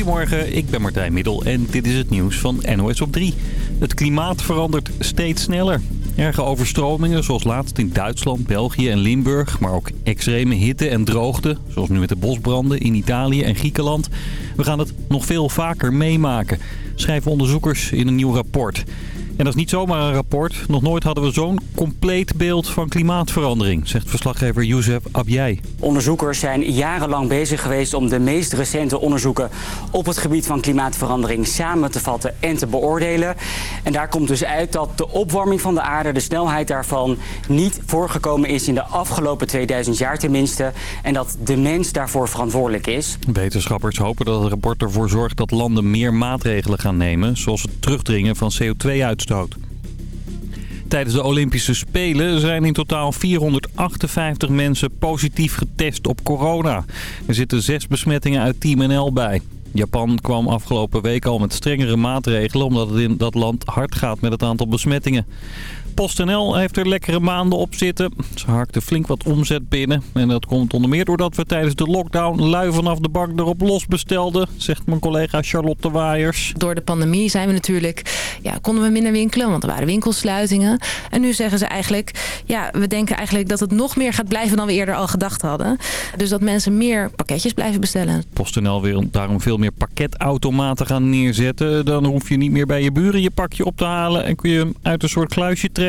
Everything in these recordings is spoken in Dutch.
Goedemorgen, ik ben Martijn Middel en dit is het nieuws van NOS op 3. Het klimaat verandert steeds sneller. Erge overstromingen zoals laatst in Duitsland, België en Limburg... maar ook extreme hitte en droogte, zoals nu met de bosbranden in Italië en Griekenland. We gaan het nog veel vaker meemaken, schrijven onderzoekers in een nieuw rapport... En dat is niet zomaar een rapport. Nog nooit hadden we zo'n compleet beeld van klimaatverandering, zegt verslaggever Youssef Abjai. Onderzoekers zijn jarenlang bezig geweest om de meest recente onderzoeken op het gebied van klimaatverandering samen te vatten en te beoordelen. En daar komt dus uit dat de opwarming van de aarde, de snelheid daarvan, niet voorgekomen is in de afgelopen 2000 jaar tenminste. En dat de mens daarvoor verantwoordelijk is. Wetenschappers hopen dat het rapport ervoor zorgt dat landen meer maatregelen gaan nemen, zoals het terugdringen van CO2-uitstoot. Tijdens de Olympische Spelen zijn in totaal 458 mensen positief getest op corona. Er zitten zes besmettingen uit Team NL bij. Japan kwam afgelopen week al met strengere maatregelen omdat het in dat land hard gaat met het aantal besmettingen. PostNL heeft er lekkere maanden op zitten. Ze harkte flink wat omzet binnen. En dat komt onder meer doordat we tijdens de lockdown lui vanaf de bank erop los bestelden, zegt mijn collega Charlotte Waaiers. Door de pandemie zijn we natuurlijk, ja, konden we minder winkelen, want er waren winkelsluitingen. En nu zeggen ze eigenlijk, ja, we denken eigenlijk dat het nog meer gaat blijven dan we eerder al gedacht hadden. Dus dat mensen meer pakketjes blijven bestellen. PostNL wil daarom veel meer pakketautomaten gaan neerzetten. Dan hoef je niet meer bij je buren je pakje op te halen en kun je hem uit een soort kluisje trekken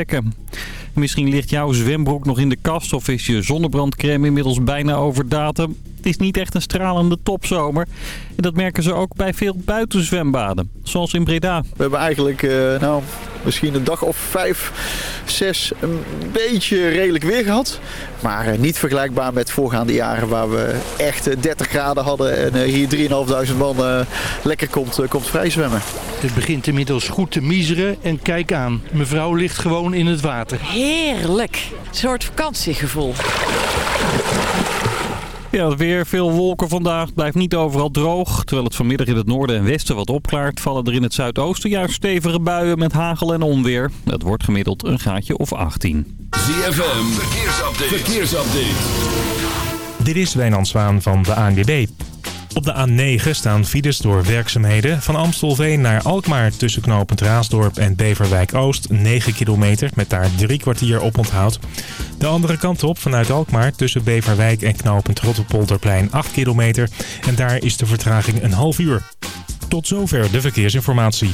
Misschien ligt jouw zwembroek nog in de kast of is je zonnebrandcrème inmiddels bijna over datum. Het is niet echt een stralende topzomer. En dat merken ze ook bij veel buitenzwembaden, zoals in Breda. We hebben eigenlijk uh, nou, misschien een dag of vijf, zes een beetje redelijk weer gehad. Maar uh, niet vergelijkbaar met voorgaande jaren waar we echt uh, 30 graden hadden en hier 3.500 man lekker komt, komt vrij zwemmen. Het begint inmiddels goed te miseren en kijk aan, mevrouw ligt gewoon in het water. Heerlijk, een soort vakantiegevoel. Ja, weer veel wolken vandaag. Blijft niet overal droog. Terwijl het vanmiddag in het noorden en westen wat opklaart... vallen er in het zuidoosten juist stevige buien met hagel en onweer. Het wordt gemiddeld een gaatje of 18. ZFM, verkeersupdate. verkeersupdate. Dit is Wijnand Zwaan van de ANWB. Op de A9 staan files door werkzaamheden. Van Amstelveen naar Alkmaar tussen knooppunt Raasdorp en Beverwijk-Oost 9 kilometer met daar drie kwartier op onthoud. De andere kant op vanuit Alkmaar tussen Beverwijk en knooppunt Rotterpolderplein 8 kilometer. En daar is de vertraging een half uur. Tot zover de verkeersinformatie.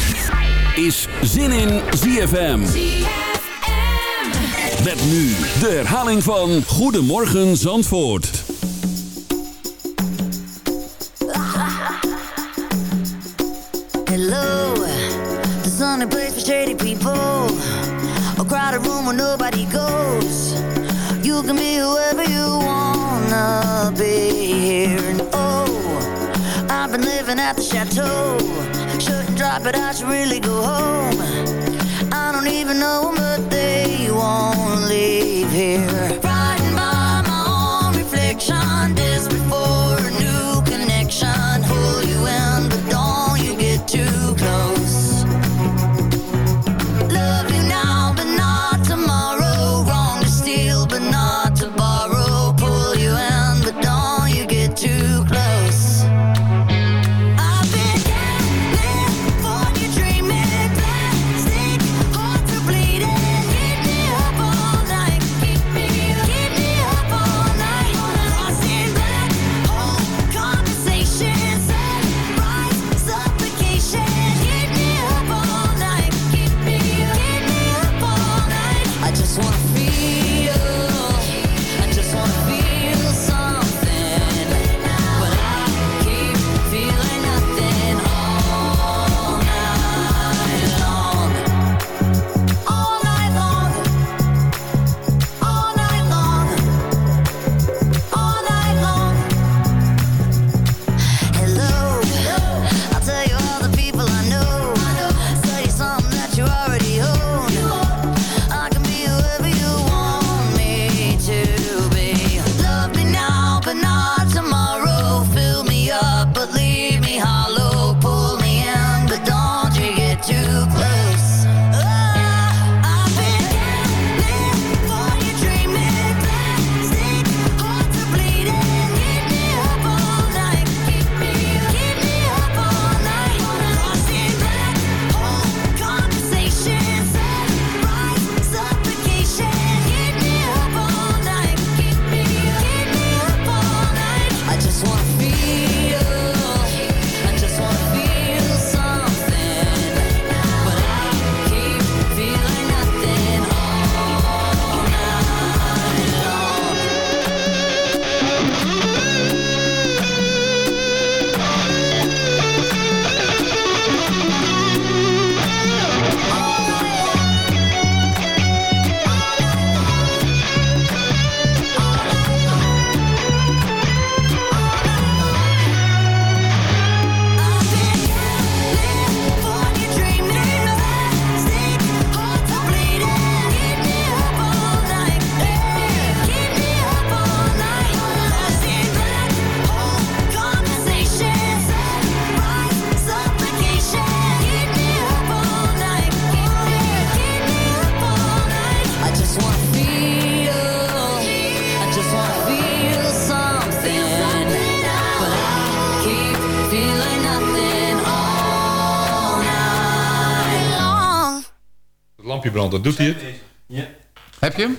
Is Zin in ZFM. Met nu de herhaling van Goedemorgen Zandvoort. Hello, the sunny place for shady people. A crowded room where nobody goes. You can be whoever you wanna be here. And oh, I've been living at the chateau. Shouldn't it, I should really go home. I don't even know 'em, but they won't leave here. Dan doet hij het. Heb je hem?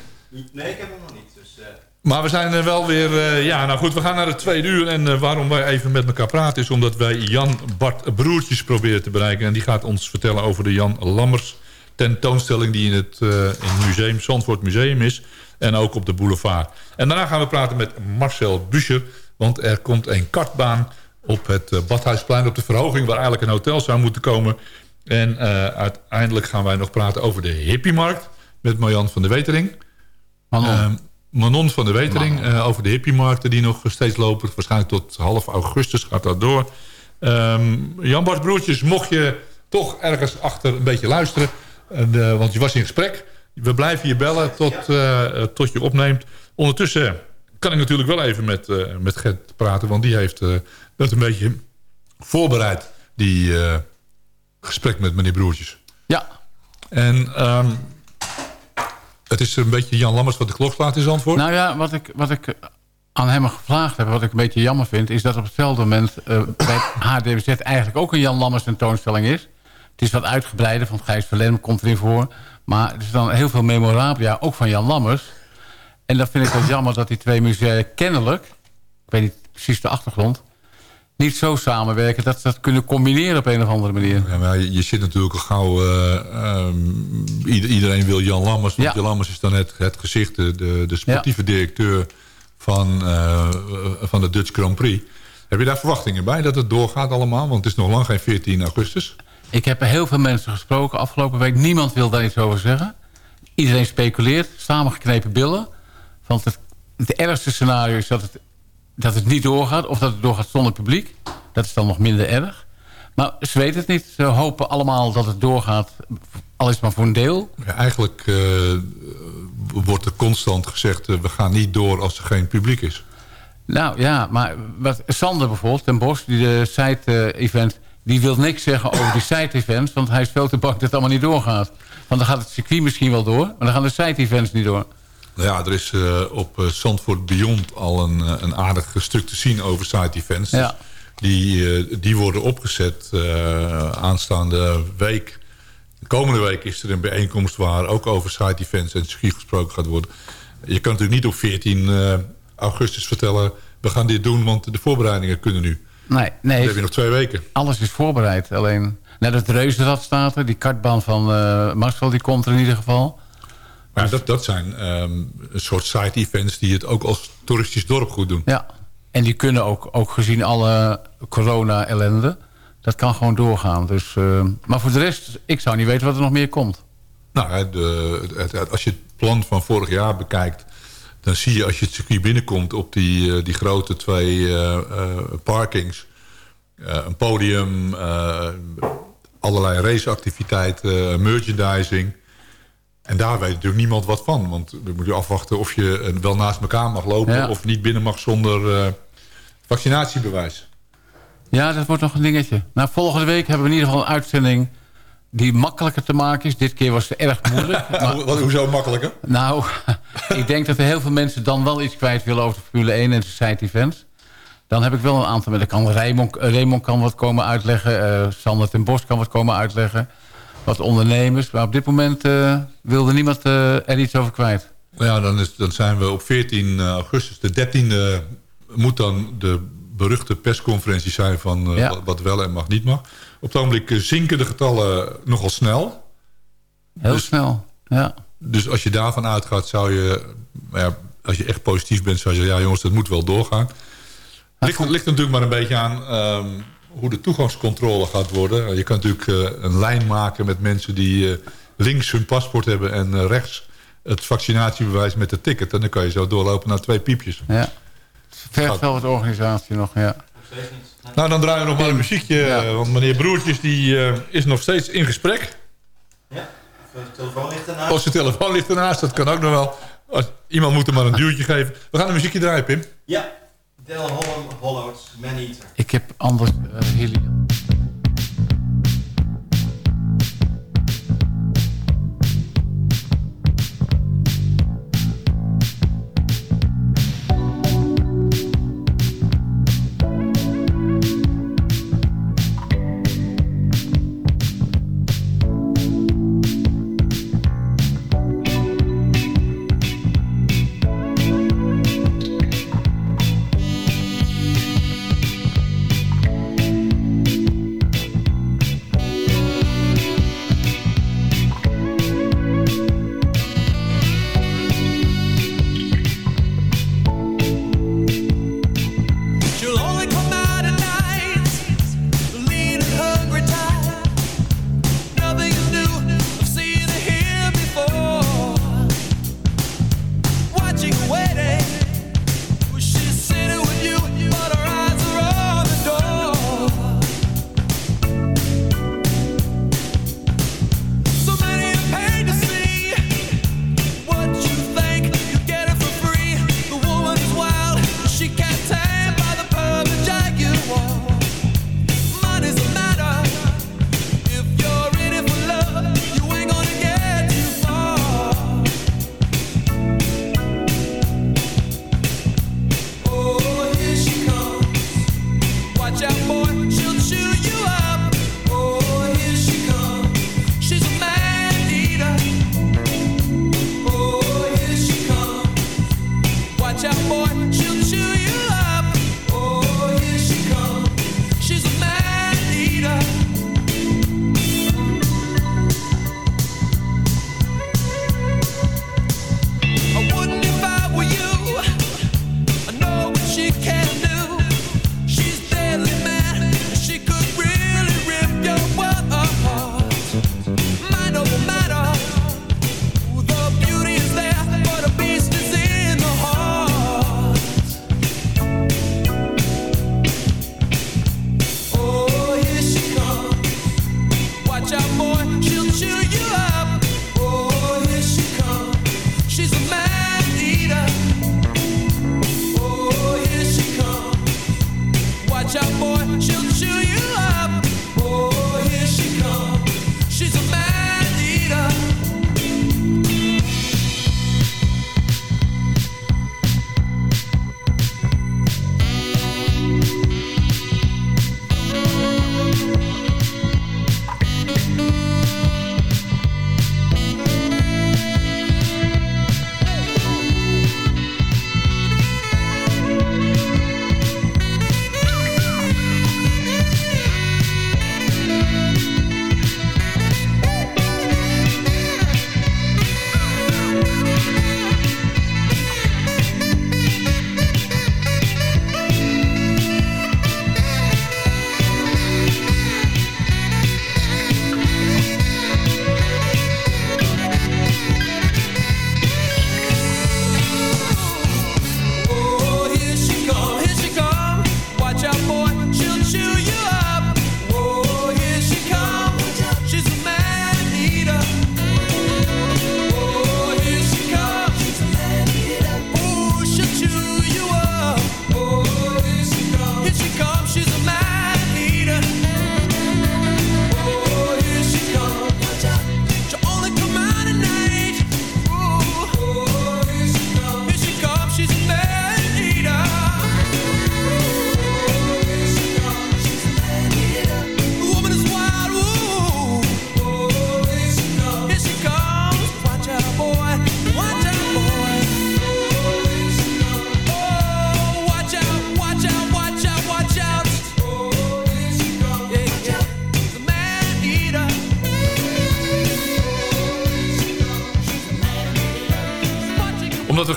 Nee, ik heb hem nog niet. Dus, eh, Maar we zijn er wel weer... eh, ja, nou goed, we gaan naar het tweede uur. En eh, waarom wij even met elkaar praten... is omdat wij Jan Bart Broertjes proberen te bereiken. En die gaat ons vertellen over de Jan Lammers tentoonstelling... die in het, in het museum, Zandvoort Museum is. En ook op de boulevard. En daarna gaan we praten met Marcel Buscher. Want er komt een kartbaan op het Badhuisplein... op de verhoging waar eigenlijk een hotel zou moeten komen. En eh, uiteindelijk gaan wij nog praten over de hippiemarkt... met Marjan van der Wetering. Manon. Manon van der Wetering eh, over de hippiemarkten die nog steeds lopen. Waarschijnlijk tot half augustus gaat dat door. Ehm, Jan Bart Broertjes, mocht je toch ergens achter een beetje luisteren... en, eh, want je was in gesprek. We blijven je bellen tot, tot je opneemt. Ondertussen kan ik natuurlijk wel even met, eh, met Gert praten... want die heeft dat een beetje voorbereid, die gesprek met meneer Broertjes. Ja. En ehm, het is een beetje Jan Lammers wat de klok slaat in Zandvoort. Nou ja, wat ik, wat ik aan hem gevraagd heb, wat ik een beetje jammer vind... is dat op hetzelfde moment eh, bij HDMZ eigenlijk ook een Jan Lammers tentoonstelling is. Het is wat uitgebreider, van Gijs Verlem komt erin voor. Maar er is dan heel veel memorabilia, ook van Jan Lammers. En dan vind ik het jammer dat die twee musea kennelijk... ik weet niet precies de achtergrond... niet zo samenwerken dat ze dat kunnen combineren op een of andere manier. Ja, maar je, je zit natuurlijk al gauw... eh, ehm, ieder- iedereen wil Jan Lammers. Want Jan Lammers is dan het, het gezicht, de, de, de sportieve directeur van, eh, van de Dutch Grand Prix. Heb je daar verwachtingen bij dat het doorgaat allemaal? Want het is nog lang geen 14 augustus. Ik heb heel veel mensen gesproken afgelopen week. Niemand wil daar iets over zeggen. Iedereen speculeert, samengeknepen billen. Want het, het ergste scenario is dat het, dat het niet doorgaat... of dat het doorgaat zonder publiek. Dat is dan nog minder erg. Maar ze weten het niet. Ze hopen allemaal dat het doorgaat, al is het maar voor een deel. Ja, eigenlijk eh, wordt er constant gezegd... eh, we gaan niet door als er geen publiek is. Nou ja, maar wat, Sander bijvoorbeeld, ten Bos, die de site-event... die wil niks zeggen over die site-events... want hij is veel te bang dat het allemaal niet doorgaat. Want dan gaat het circuit misschien wel door... maar dan gaan de site-events niet door. Nou ja, er is eh, op eh, Zandvoort Beyond al een, eh, een aardig stuk te zien over side events. Ja. die, die worden opgezet aanstaande week. De komende week is er een bijeenkomst waar ook over side events en circuit gesproken gaat worden. Je kan natuurlijk niet op 14 eh, augustus vertellen... we gaan dit doen, want de voorbereidingen kunnen nu. Nee, nee. Dan heb je nog twee weken. Alles is voorbereid. Alleen net het reuzenrad staat er. Die kartbaan van Marcel die komt er in ieder geval. Maar dat, dat zijn ehm, een soort side events die het ook als toeristisch dorp goed doen. Ja. En die kunnen ook, ook gezien alle corona-ellende... dat kan gewoon doorgaan. Dus, eh, maar voor de rest, ik zou niet weten wat er nog meer komt. Nou, de, het- het- als je het plan van vorig jaar bekijkt... dan zie je als je het circuit binnenkomt op die, eh, die grote twee eh, eh, parkings... een podium, allerlei raceactiviteiten, merchandising... En daar weet natuurlijk niemand wat van. Want dan moet je afwachten of je eh, wel naast elkaar mag lopen... Ja. of niet binnen mag zonder eh, vaccinatiebewijs. Ja, dat wordt nog een dingetje. Nou, volgende week hebben we in ieder geval een uitzending... die makkelijker te maken is. Dit keer was het erg moeilijk. maar, Wat, hoezo makkelijker? nou, ik denk dat er heel veel mensen dan wel iets kwijt willen... over de Formule 1 en de side events. Dan heb ik wel een aantal... Dan kan Raymond, Raymond kan wat komen uitleggen. eh, Sander ten Bos kan wat komen uitleggen. Wat ondernemers. Maar op dit moment eh, wilde niemand eh, er iets over kwijt. Ja, dan, is, dan zijn we op 14 augustus. De 13e moet dan de beruchte persconferentie zijn... van eh, Ja. wat, wel en mag niet mag. Op het ogenblik eh, zinken de getallen nogal snel. Heel Dus- snel, ja. Dus als je daarvan uitgaat, zou je... nou Ja, als je echt positief bent, zou je zeggen... ja jongens, dat moet wel doorgaan. Ligt, ligt natuurlijk maar een beetje aan... ehm, hoe de toegangscontrole gaat worden. Je kan natuurlijk eh, een lijn maken met mensen die eh, links hun paspoort hebben... en eh, rechts het vaccinatiebewijs met de ticket. En dan kan je zo doorlopen naar twee piepjes. Ja. Vergt wel wat organisatie nog, ja. Nou, dan draaien we nog maar een muziekje. Want meneer Broertjes die, eh, is nog steeds in gesprek. Ja, de telefoon ligt ernaast. Of zijn telefoon ligt ernaast, dat kan ook nog wel. Als, iemand moet hem maar een duwtje geven. We gaan een muziekje draaien, Pim. Ja, Del Holland Hollow's Man Eater. Ik heb anders uh.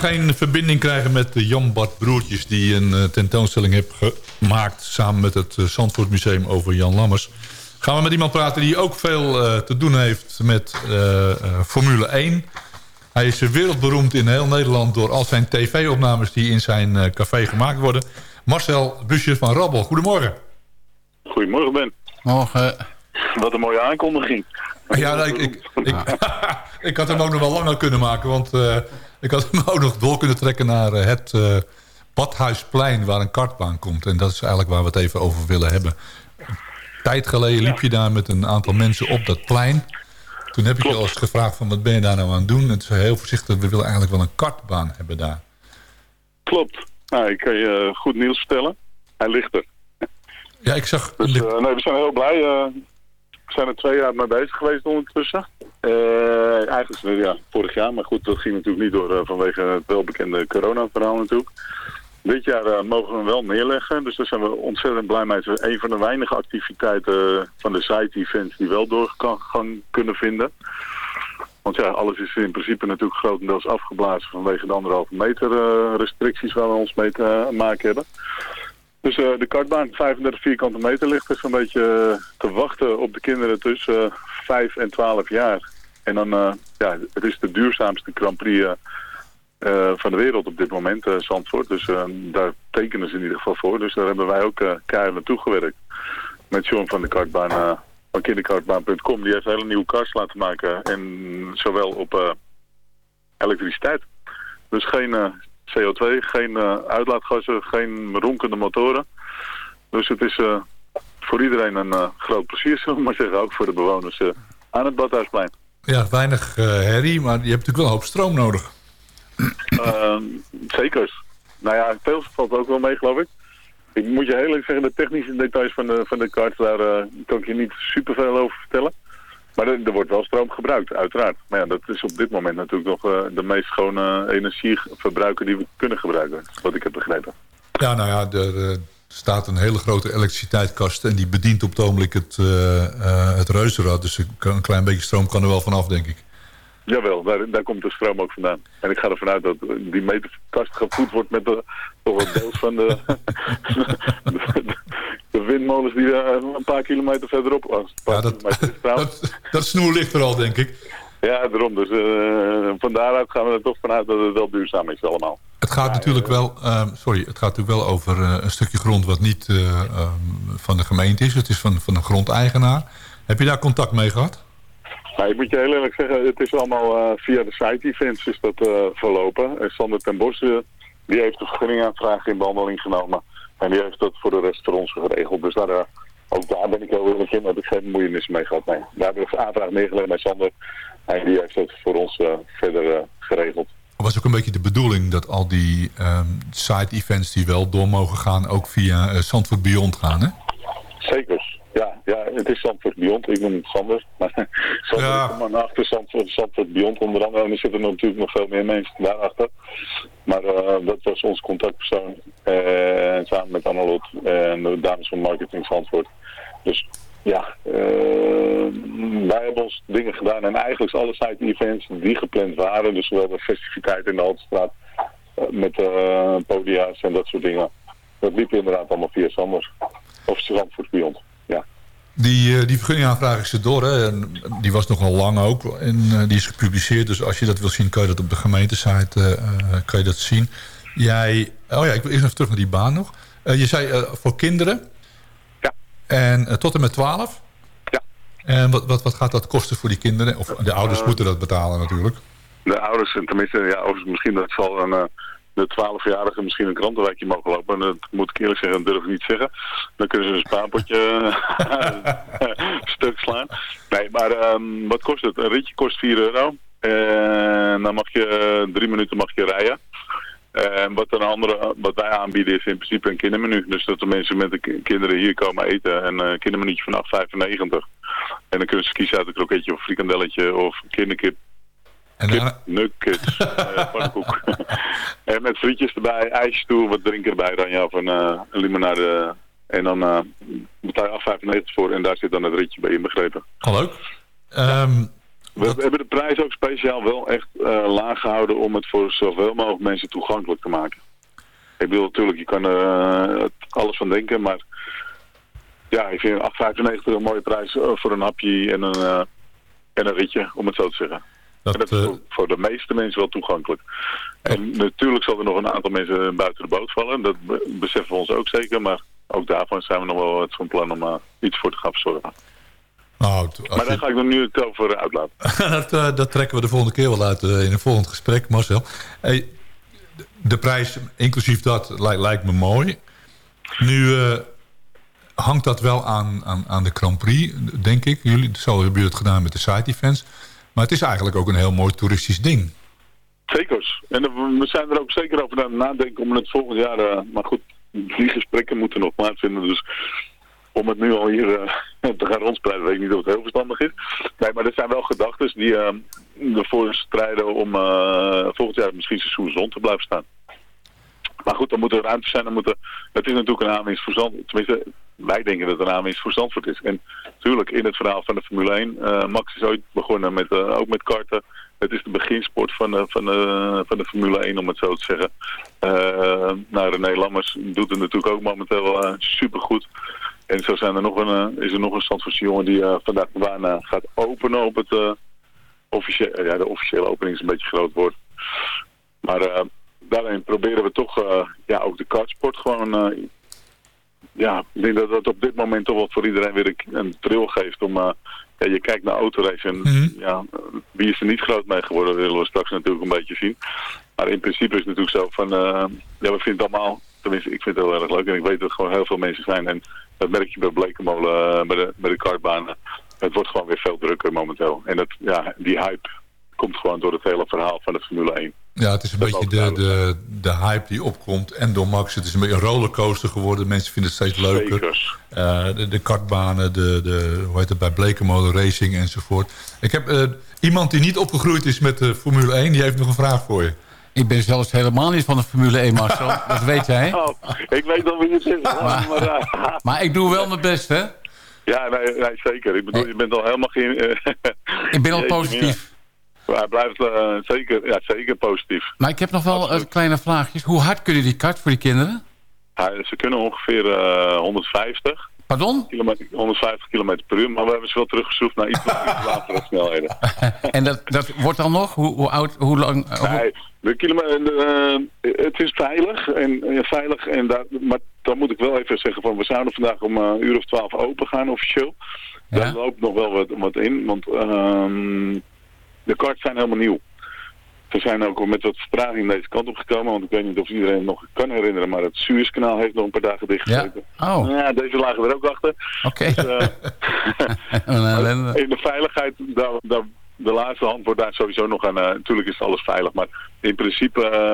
Geen verbinding krijgen met de Jan Bart Broertjes... die een eh, tentoonstelling heeft gemaakt samen met het uh, Zandvoort Museum over Jan Lammers... gaan we met iemand praten die ook veel eh, te doen heeft met eh, eh, Formule 1. Hij is wereldberoemd in heel Nederland door al zijn tv-opnames... die in zijn eh, café gemaakt worden. Marcel Busje van Rabbel, goedemorgen. Goedemorgen Ben. Morgen. Wat een mooie aankondiging. Ja, nou, ik, ik, ik, ik had hem ook nog wel langer kunnen maken. Want eh, ik had hem ook nog door kunnen trekken naar eh, het eh, Badhuisplein... waar een kartbaan komt. En dat is eigenlijk waar we het even over willen hebben. Een tijd geleden liep je daar met een aantal mensen op dat plein. Toen heb ik je al eens gevraagd van wat ben je daar nou aan het doen? En toen zei heel voorzichtig, we willen eigenlijk wel een kartbaan hebben daar. Klopt. Nou, ik kan je eh, goed nieuws vertellen. Hij ligt er. Ja, ik zag... Dus nee, we zijn heel blij. Zijn er twee jaar mee bezig geweest ondertussen. Eh, eigenlijk eh, ja, vorig jaar, maar goed, dat ging natuurlijk niet door eh, vanwege het welbekende corona-verhaal natuurlijk. Dit jaar mogen we hem wel neerleggen, dus daar zijn we ontzettend blij mee. Het is een van de weinige activiteiten van de site-events die wel doorgang kunnen vinden. Want ja, alles is in principe natuurlijk grotendeels afgeblazen vanwege de anderhalve meter restricties waar we ons mee te maken hebben. Dus eh, de kartbaan, 35 vierkante meter, ligt er zo'n beetje eh, te wachten op de kinderen tussen eh 5 en 12 jaar. En dan, ja, het is de duurzaamste Grand Prix van de wereld op dit moment, Zandvoort. Dus daar tekenen ze in ieder geval voor. Dus daar hebben wij ook keihard naartoe gewerkt. Met John van de kartbaan, van kinderkartbaan.com. Die heeft hele nieuwe karts laten maken. En zowel op elektriciteit. Dus geen CO2, geen eh, uitlaatgassen, geen ronkende motoren. Dus het is eh, voor iedereen een eh, groot plezier, zullen we maar zeggen. Ook voor de bewoners aan het Badhuisplein. Ja, weinig herrie, maar je hebt natuurlijk wel een hoop stroom nodig. Ehm, zeker. Nou ja, veel valt ook wel mee, geloof ik. Ik moet je heel eerlijk zeggen, de technische details van de, van de kart, daar kan ik je niet superveel over vertellen. Maar er, wordt wel stroom gebruikt, uiteraard. Maar ja, dat is op dit moment natuurlijk nog eh, de meest schone energieverbruiker die we kunnen gebruiken. Wat ik heb begrepen. Ja, nou ja, er eh, staat een hele grote elektriciteitskast... en die bedient op het ogenblik het, eh, het reuzenrad. Dus een klein beetje stroom kan er wel vanaf, denk ik. Jawel, daar, daar komt de stroom ook vandaan. En ik ga ervan uit dat die meterkast gevoed wordt met de, toch een deels van de, de, de windmolens die eh, een paar kilometer verderop was. Ja, dat, dat, dat snoer ligt er al, denk ik. Ja, daarom. Dus eh van daaruit gaan we er toch vanuit dat het wel duurzaam is allemaal. Het gaat natuurlijk wel, ehm, sorry, het gaat natuurlijk wel over eh, een stukje grond wat niet eh, ehm, van de gemeente is. Het is van, van een grondeigenaar. Heb je daar contact mee gehad? Nou, ik moet je heel eerlijk zeggen, het is allemaal eh, via de site-events is dat eh, verlopen. En Sander ten Bos, eh, die heeft de vergunningaanvraag in behandeling genomen. En die heeft dat voor de rest voor ons geregeld. Dus daar, eh, ook daar ben ik heel eerlijk in, dat ik geen moeienis mee gehad. Nee. Daar hebben we de aanvraag neergelegd bij Sander. En die heeft dat voor ons verder geregeld. Was ook een beetje de bedoeling dat al die ehm, side-events die wel door mogen gaan... ook via uh, Zandvoort Beyond gaan, hè? Zeker. Ja, ja, het is Zandvoort Beyond. Ik noem het Sander. Maar Sander Ja. de man achter Zandvoort, Zandvoort Beyond onder andere. En er zitten natuurlijk nog veel meer mensen daarachter. Maar eh, dat was ons contactpersoon. eh, samen met Annelot en de dames van Marketing Zandvoort. Dus ja, eh, wij hebben ons dingen gedaan. En eigenlijk alle site-events die gepland waren. Dus we hebben festiviteiten in de Haltestraat. met podia's en dat soort dingen. Dat liep inderdaad allemaal via Sander. Of Zandvoort Beyond. Die, eh, die vergunningaanvraag is er door, hè? En die was nogal lang ook. En eh, die is gepubliceerd. Dus als je dat wil zien, kan je dat op de gemeentesite eh, kan je dat zien. Jij, oh ja, ik wil eerst even terug naar die baan nog. Je zei voor kinderen. Ja. En tot en met 12. Ja. En wat, wat, wat gaat dat kosten voor die kinderen? Of de ouders moeten dat betalen natuurlijk. De ouders, en tenminste, ja, misschien dat zal een, de 12-jarige misschien een krantenwijkje mogen lopen. En dat moet ik eerlijk zeggen, dat durf ik niet zeggen. Dan kunnen ze een spaarpotje stuk slaan. Nee, maar ehm, wat kost het? Een ritje kost 4 euro. En dan mag je eh, drie minuten mag je rijden. En wat, een andere, wat wij aanbieden is in principe een kindermenu. Dus dat de mensen met de ki- kinderen hier komen eten. En een kindermenuutje van 8,95. En dan kunnen ze kiezen uit een kroketje of frikandelletje of kinderkip. En Kip, nuggets, eh, pannenkoek. en met frietjes erbij, ijsjes toe, wat drinken erbij dan, ja, of een, eh, een limonade. En dan eh, betaal je 8,95 voor en daar zit dan het ritje bij inbegrepen. Oh, leuk. Ehm, We, hebben de prijs ook speciaal wel echt laag gehouden om het voor zoveel mogelijk mensen toegankelijk te maken. Ik bedoel, natuurlijk, je kan er alles van denken, maar ja, ik vind 8,95 een mooie prijs voor een hapje en een, en een ritje, om het zo te zeggen. Dat, en dat is voor, voor de meeste mensen wel toegankelijk. En natuurlijk zal er nog een aantal mensen buiten de boot vallen, dat be- beseffen we ons ook zeker, maar ook daarvan zijn we nog wel het van plan om eh, iets voor te gaan verzorgen. nou, Maar je- daar ga ik nog nu het over uitlaten. dat, eh, dat trekken we de volgende keer wel uit eh, in een volgend gesprek, Marcel. Hey, de- prijs, inclusief dat, lijkt, lijkt me mooi. Nu eh, hangt dat wel aan, aan, aan de Grand Prix, denk ik. Jullie, zo hebben jullie het gedaan met de side-events. Maar het is eigenlijk ook een heel mooi toeristisch ding. Zekers. En we zijn er ook zeker over aan het nadenken om het volgend jaar... eh, maar goed, die gesprekken moeten nog plaatsvinden. Dus om het nu al hier eh, te gaan rondspreiden, weet ik niet of het heel verstandig is. Nee, maar er zijn wel gedachten die eh, ervoor strijden om volgend jaar misschien seizoen zon te blijven staan. Maar goed, dan moet er ruimte zijn. Dan moet er, het is natuurlijk een aanwinst voor Zandvoort. Tenminste, wij denken dat een aanwinst voor Zandvoort is. En natuurlijk, in het verhaal van de Formule 1... eh, Max is ooit begonnen met, eh, ook met karten. Het is de beginsport van de, van de, van de Formule 1, om het zo te zeggen. Nou, René Lammers doet het natuurlijk ook momenteel supergoed. En zo zijn er nog een, is er nog een Zandvoortse jongen die vandaag de baan gaat openen op het... officiële, ja, de officiële opening is een beetje groot woord. Maar daarin proberen we toch ja, ook de kartsport gewoon... ja, ik denk dat dat op dit moment toch wel voor iedereen weer een, een thrill geeft om... eh, ja, je kijkt naar autorace en ja, eh, wie is er niet groot mee geworden, willen we straks natuurlijk een beetje zien. Maar in principe is het natuurlijk zo van, eh, ja, we vinden het allemaal, tenminste ik vind het heel erg leuk en ik weet dat er gewoon heel veel mensen zijn. En dat merk je bij Blekenmolen, eh, bij de, bij de kartbanen. Het wordt gewoon weer veel drukker momenteel. En dat, ja, die hype, komt gewoon door het hele verhaal van de Formule 1. Ja, het is een Dat beetje de, de, de hype die opkomt. En door Max, het is een beetje een rollercoaster geworden. Mensen vinden het steeds leuker. Eh, de, de kartbanen, de, de, hoe heet het, bij Blekenmolen Racing enzovoort. Ik heb eh, iemand die niet opgegroeid is met de Formule 1. Die heeft nog een vraag voor je. Ik ben zelfs helemaal niet van de Formule 1, Marcel. Dat weet jij. Oh, ik weet al wie het is. Maar, maar, eh, Maar ik doe wel mijn best, hè? ja, nee, nee, zeker. Ik bedoel, je bent al helemaal geen... Ik ben al positief. Maar hij blijft eh, zeker, ja, zeker positief. Maar ik heb nog wel eh, kleine vraagjes. Hoe hard kunnen die kart voor die kinderen? Ja, ze kunnen ongeveer eh, 150. Pardon? Kilometer, 150 km per uur, maar we hebben ze wel teruggeschroefd naar iets latere snelheden. En dat, dat wordt dan nog? Hoe, hoe oud, hoe lang? eh, hoe- Nee, de kilometer, eh, het is veilig, en, eh, veilig en daar, maar dan moet ik wel even zeggen van we zouden vandaag om eh, een uur of twaalf open gaan officieel. Daar loopt nog wel wat, wat in, want ehm, de karts zijn helemaal nieuw. Ze zijn ook met wat vertraging deze kant op gekomen, want ik weet niet of iedereen het nog kan herinneren, maar het Suezkanaal heeft nog een paar dagen dichtgezeten. Ja? Oh. Ja, deze lagen er ook achter. Oké. Dus, eh, in de veiligheid, daar, daar, de laatste hand wordt daar sowieso nog aan. eh, natuurlijk is alles veilig, maar in principe eh,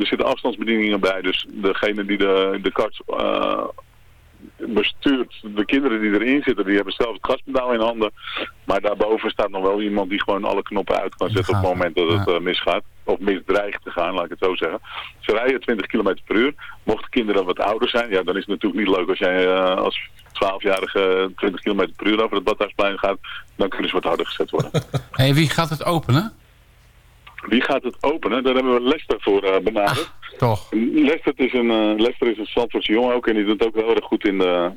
er zitten afstandsbedieningen bij. Dus degene die de, de karts bestuurt, de kinderen die erin zitten, die hebben zelf het gaspedaal in handen. Maar daarboven staat nog wel iemand die gewoon alle knoppen uit kan zetten op het moment dat het eh, misgaat. Of misdreigt te gaan, laat ik het zo zeggen. Ze rijden 20 km per uur. Mochten kinderen wat ouder zijn, ja, dan is het natuurlijk niet leuk als jij eh, als 12-jarige 20 km per uur over het Badhuisplein gaat. Dan kunnen ze wat harder gezet worden. Hey, wie gaat het openen? Wie gaat het openen? Daar hebben we Lester voor eh, benaderd. Toch? Lester is een, eh, Lester is een Zandvoortse jongen ook en die doet ook heel erg goed in de,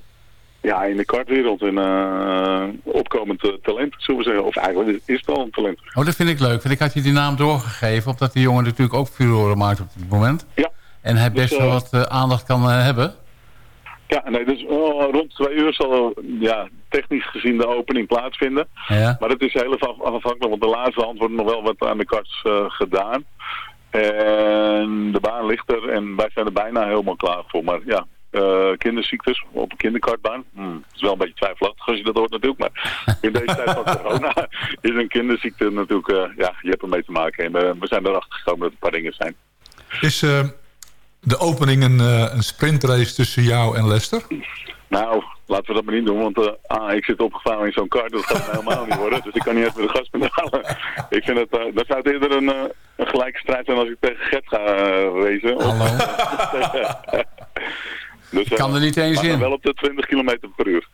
ja, in de kartwereld. En eh, opkomend talent, zullen we zeggen. Of eigenlijk is het al een talent. Oh, dat vind ik leuk. Want ik had je die naam doorgegeven. Omdat die jongen natuurlijk ook furoren maakt op dit moment. Ja. En hij Dus, best wel wat aandacht kan hebben. Ja, nee, dus oh, rond twee uur zal ja, technisch gezien de opening plaatsvinden. Ja. Maar het is heel afhankelijk, want de laatste hand wordt nog wel wat aan de karts eh, gedaan. En de baan ligt er en wij zijn er bijna helemaal klaar voor. Maar ja, eh, kinderziektes op een kinderkartbaan. Hmm, het is wel een beetje twijfelachtig als je dat hoort natuurlijk. Maar in deze tijd van corona is een kinderziekte natuurlijk, eh, ja, je hebt ermee te maken. En we, we zijn erachter gekomen dat er een paar dingen zijn. Is eh, de opening een, eh, een sprintrace tussen jou en Lester? Nou, laten we dat maar niet doen, want eh, ah, ik zit opgevouwen in zo'n kart, dat gaat helemaal niet worden. Dus ik kan niet even de gas betalen. ik vind het, uh, dat zou het eerder een, uh, een gelijke strijd zijn als ik tegen Gert ga uh, racen. Hallo. dus, kan er niet eens maar in. wel op de 20 km per uur.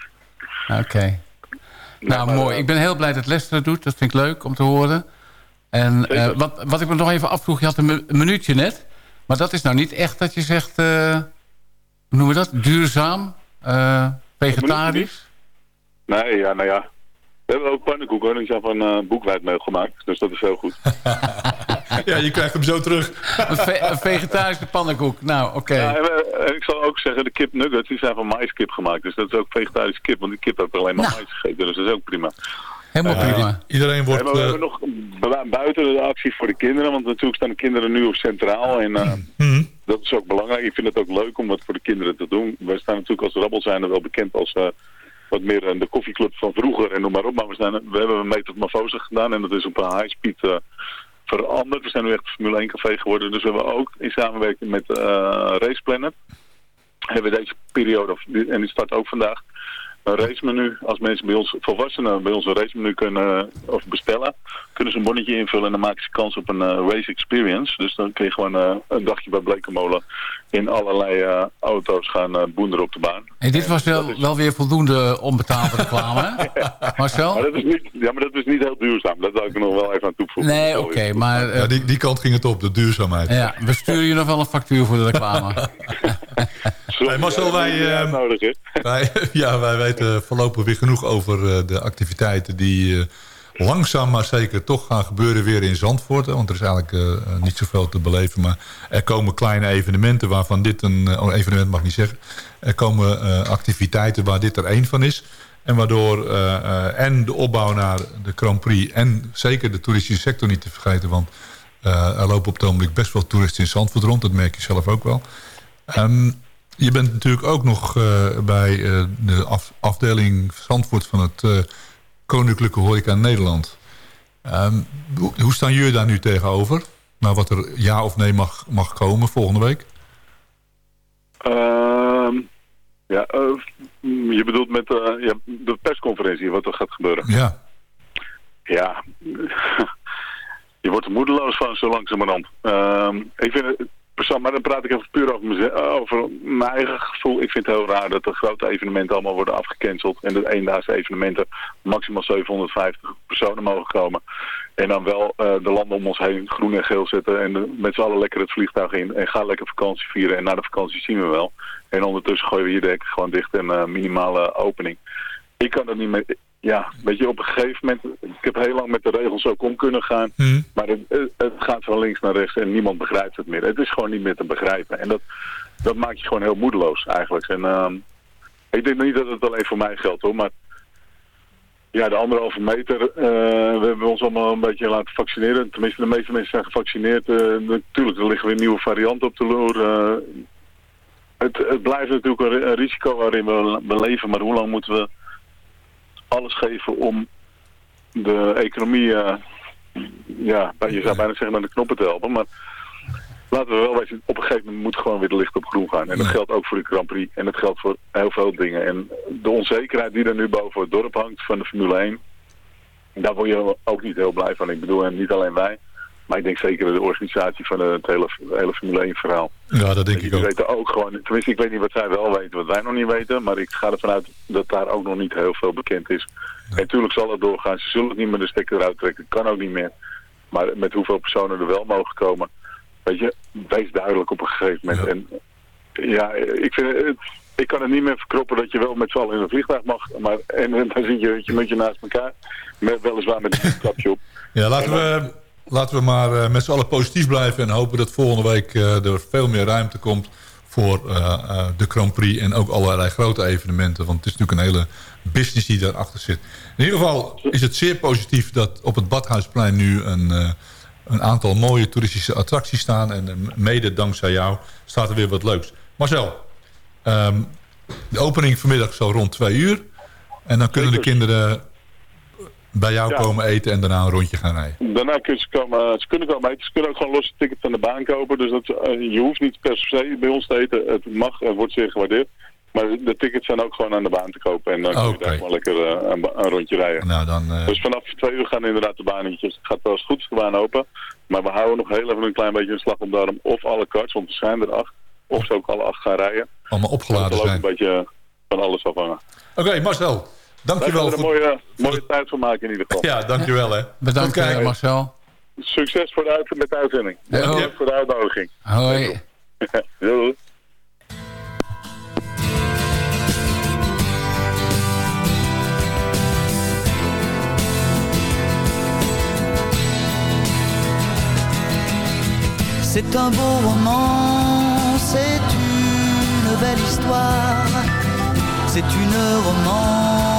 Oké. Nou, mooi. Ik ben heel blij dat Lester het doet. Dat vind ik leuk om te horen. En uh, wat, wat ik me nog even afvroeg, je had een, een minuutje net. Maar dat is nou niet echt dat je zegt, uh, hoe noemen we dat? Duurzaam? Uh, vegetarisch? Nee, ja, nou ja. We hebben ook pannenkoeken, die zijn van uh, boekwijdmeel gemaakt. Dus dat is heel goed. ja, je krijgt hem zo terug. een, ve een, vegetarische pannenkoek, nou, oké. Okay. Ja, en, en, ik zal ook zeggen, de kip nuggets die zijn van maiskip gemaakt. Dus dat is ook vegetarische kip, want die kip heeft alleen maar ja. mais gegeten. Dus dat is ook prima. Helemaal uh, prima. Iedereen wordt... we hebben nog buiten de actie voor de kinderen, want natuurlijk staan de kinderen nu op centraal. En uh, mm. dat is ook belangrijk. Ik vind het ook leuk om wat voor de kinderen te doen. Wij staan natuurlijk als Rabbel zijn er wel bekend als uh, wat meer de koffieclub van vroeger en noem maar op. Maar we, zijn, we hebben een metamorfose gedaan en dat is op een high speed uh, veranderd. We zijn nu echt Formule 1 café geworden. Dus we hebben ook in samenwerking met uh, Race Planet hebben we deze periode, en die start ook vandaag, een racemenu. Als mensen bij ons, volwassenen, bij ons een racemenu kunnen of bestellen, kunnen ze een bonnetje invullen en dan maken ze kans op een uh, race experience. Dus dan kun je gewoon uh, een dagje bij Blekenmolen in allerlei uh, auto's gaan uh, boenderen op de baan. Hey, dit was wel, is... wel weer voldoende onbetaalde reclame, Marcel? Maar dat is niet, ja, maar dat is niet heel duurzaam. Dat zou ik er nog wel even aan toevoegen. Nee, oké, okay, maar... Ja, die, die kant ging het op, de duurzaamheid. Ja, we sturen je nog wel een factuur voor de reclame. hey, Marcel, wij, uh, nodig, wij, ja, wij weten voorlopig weer genoeg over uh, de activiteiten die uh, langzaam maar zeker toch gaan gebeuren weer in Zandvoort. Want er is eigenlijk uh, niet zoveel te beleven. Maar er komen kleine evenementen waarvan dit een oh, evenement mag niet zeggen. Er komen activiteiten waar dit er één van is. En waardoor en de opbouw naar de Grand Prix en zeker de toeristische sector niet te vergeten. Want er lopen op het ogenblik best wel toeristen in Zandvoort rond. Dat merk je zelf ook wel. Um, je bent natuurlijk ook nog bij de af, afdeling Zandvoort van het Koninklijke Horeca Nederland. Ehm, hoe, hoe staan jullie daar nu tegenover? Nou, wat er ja of nee mag, mag komen volgende week? Ehm, ja, eh, je bedoelt met eh, ja, de persconferentie, wat er gaat gebeuren. Ja. Ja, je wordt er moedeloos van zo langzamerhand. Ehm ik vind het maar dan praat ik even puur over, meze- over mijn eigen gevoel. Ik vind het heel raar dat de grote evenementen allemaal worden afgecanceld. En de eendaagse evenementen maximaal 750 personen mogen komen. En dan wel eh, de landen om ons heen groen en geel zetten. En met z'n allen lekker het vliegtuig in. En ga lekker vakantie vieren. En na de vakantie zien we wel. En ondertussen gooien we hier de hek gewoon dicht en eh, minimale opening. Ik kan er niet meer... Ja, weet je, op een gegeven moment... Ik heb heel lang met de regels ook om kunnen gaan. Maar het, gaat van links naar rechts en niemand begrijpt het meer. Het is gewoon niet meer te begrijpen. En dat, dat maakt je gewoon heel moedeloos eigenlijk. En ehm, ik denk niet dat het alleen voor mij geldt hoor, maar ja, de anderhalve meter, eh, we hebben ons allemaal een beetje laten vaccineren. Tenminste, de meeste mensen zijn gevaccineerd. Eh, natuurlijk, er liggen weer nieuwe varianten op de loer. Eh, het, het blijft natuurlijk een, ri- een risico waarin we, we leven, maar hoe lang moeten we alles geven om de economie, eh, ja, je zou bijna zeggen naar de knoppen te helpen, maar laten we wel weten, op een gegeven moment moet gewoon weer de licht op groen gaan. En dat geldt ook voor de Grand Prix en dat geldt voor heel veel dingen. En de onzekerheid die er nu boven het dorp hangt van de Formule 1, daar word je ook niet heel blij van. Ik bedoel, en niet alleen wij, maar ik denk zeker de organisatie van het hele, hele Formule 1 verhaal. Ja, dat denk ik Die ook. weten ook gewoon, tenminste ik weet niet wat zij wel weten, wat wij nog niet weten, maar ik ga ervan uit dat daar ook nog niet heel veel bekend is. En natuurlijk zal het doorgaan, ze zullen het niet meer de stekker eruit trekken, kan ook niet meer. Maar met hoeveel personen er wel mogen komen, weet je, wees duidelijk op een gegeven moment. En ja, ik vind het, ik kan het niet meer verkroppen dat je wel met z'n allen in een vliegtuig mag, maar en, en dan zit je met je naast elkaar, met, weliswaar met een kapje op. Ja, laten we, laten we maar eh, met z'n allen positief blijven... en hopen dat volgende week eh, er veel meer ruimte komt... voor eh, de Grand Prix en ook allerlei grote evenementen. Want het is natuurlijk een hele business die daarachter zit. In ieder geval is het zeer positief dat op het Badhuisplein nu... een, een aantal mooie toeristische attracties staan. En mede dankzij jou staat er weer wat leuks. Marcel, ehm, de opening vanmiddag zo rond twee uur. En dan kunnen de kinderen bij jou Ja. komen eten en daarna een rondje gaan rijden. Daarna kunnen ze, komen, ze kunnen komen eten. Ze kunnen ook gewoon losse tickets aan de baan kopen. Dus dat, eh, je hoeft niet per se bij ons te eten. Het mag, het wordt zeer gewaardeerd. Maar de tickets zijn ook gewoon aan de baan te kopen. En dan kun je daar gewoon lekker eh, een, rondje rijden. Nou, dan, eh, Dus vanaf twee uur gaan inderdaad de baantjes. Het gaat wel eens goed de baan open. Maar we houden nog heel even een klein beetje een slag om daarom. Of alle karts, want er zijn er acht. Of ze ook alle acht gaan rijden. allemaal opgeladen zijn. een beetje van alles afhangen. Oké, Marcel. Dankjewel. Daar gaan we er een mooie, mooie tijd van maken in ieder geval. Ja, dankjewel hè. Bedankt eh, Marcel. Succes voor de uit met de uitzending. Ja. Bedankt voor de uitnodiging. Hoi. Doei. C'est un beau roman, c'est une belle histoire, c'est une romance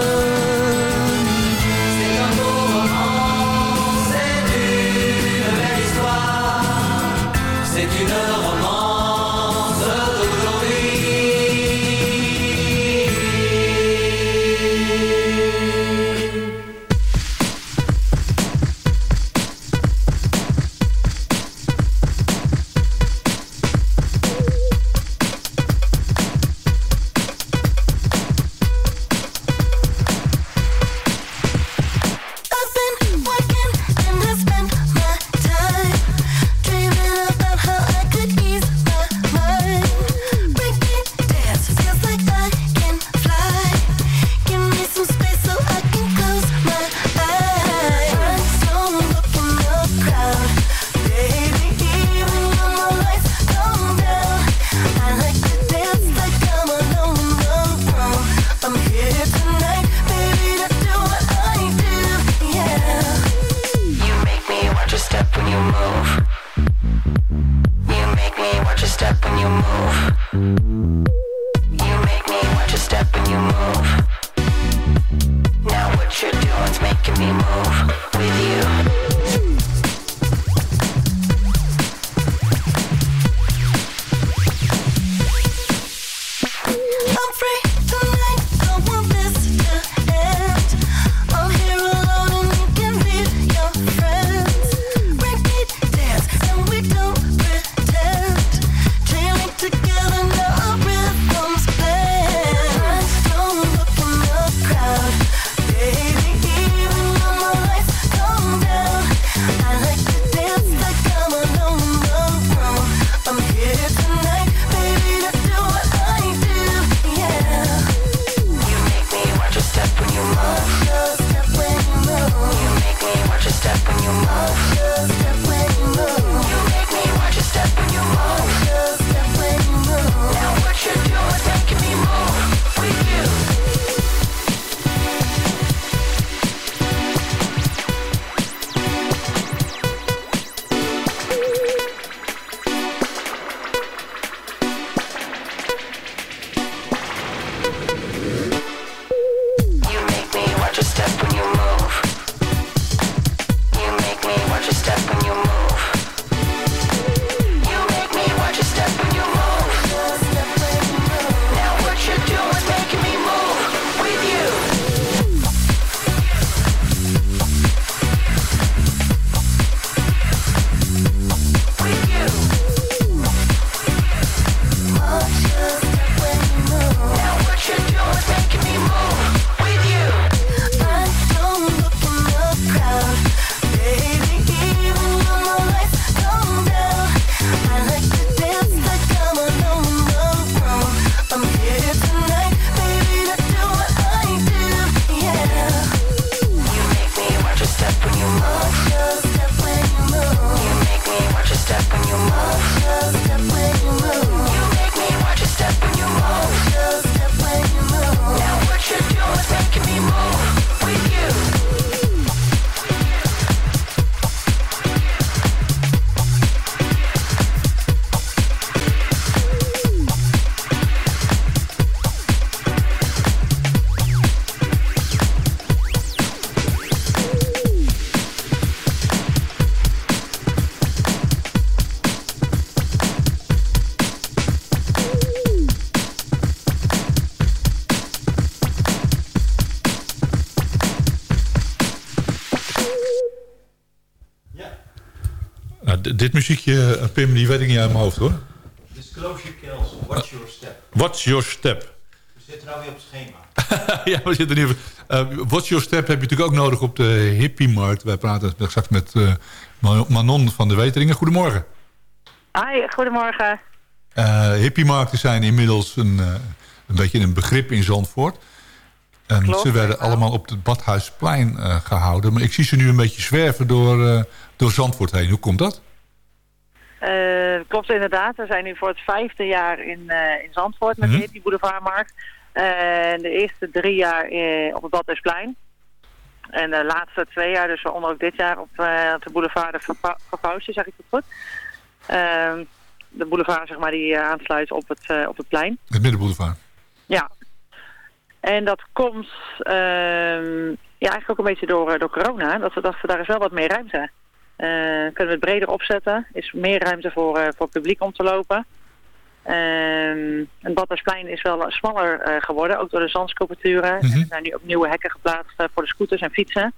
Mm-hmm. Muziekje, eh, Pim, die weet ik niet uit mijn hoofd hoor. Disclose your kills, watch your step. What's your step? We zitten nou weer op het schema. ja, we zitten nu... eh What's your step heb je natuurlijk ook nodig op de hippiemarkt. Wij praten straks met eh, Ma- Manon van de Weteringen. Goedemorgen. Hi, goedemorgen. Eh hippiemarkten zijn inmiddels een, een beetje een begrip in Zandvoort. En Klopt, ze werden allemaal op het Badhuisplein eh, gehouden. Maar ik zie ze nu een beetje zwerven door, eh, door Zandvoort heen. Hoe komt dat? Eh, klopt inderdaad. We zijn nu voor het vijfde jaar in, eh, in Zandvoort met de Hippie Boulevardmarkt. En de eerste drie jaar eh, op het Badhuisplein. En de laatste twee jaar, dus waaronder ook dit jaar, op, eh, op de boulevard de Verpa- Verpausje, zeg ik het goed. Ehm, de boulevard zeg maar, die eh, aansluit op het, eh, op het plein. Het Middenboulevard. Ja. En dat komt ehm, ja, eigenlijk ook een beetje door, eh, door corona. Dat we dachten, daar is wel wat meer ruimte. Eh, kunnen we het breder opzetten. Is meer ruimte voor, eh, voor het publiek om te lopen. Ehm het Badhuisplein is wel smaller eh, geworden, ook door de zandsculpturen. Mhm. Er zijn nu ook nieuwe hekken geplaatst voor de scooters en fietsen.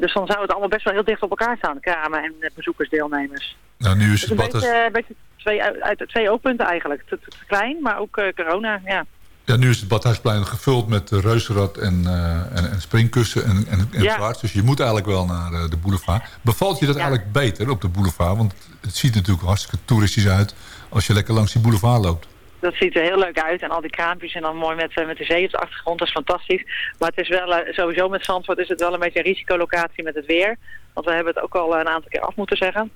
Dus dan zou het allemaal best wel heel dicht op elkaar staan, kramen en bezoekersdeelnemers. Nou, nu is Dus het een beetje, een beetje twee, uit, uit twee oogpunten eigenlijk. Te, te- te klein, maar ook corona, ja. Ja, nu is het Badhuisplein gevuld met uh, reuzenrad en, eh, en, en springkussen en, en, en Ja. zwaards. Dus je moet eigenlijk wel naar eh, de boulevard. Bevalt je dat eigenlijk beter op de boulevard? Want het ziet natuurlijk hartstikke toeristisch uit als je lekker langs die boulevard loopt. Dat ziet er heel leuk uit. En al die kraampjes en dan mooi met, eh, met de zee op de achtergrond. Dat is fantastisch. Maar het is wel, sowieso met Zandvoort is het wel een beetje een risicolocatie met het weer. Want we hebben het ook al een aantal keer af moeten zeggen.